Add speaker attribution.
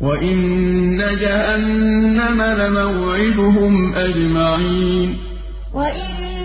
Speaker 1: وإن جهنم لموعدهم أجمعين وإن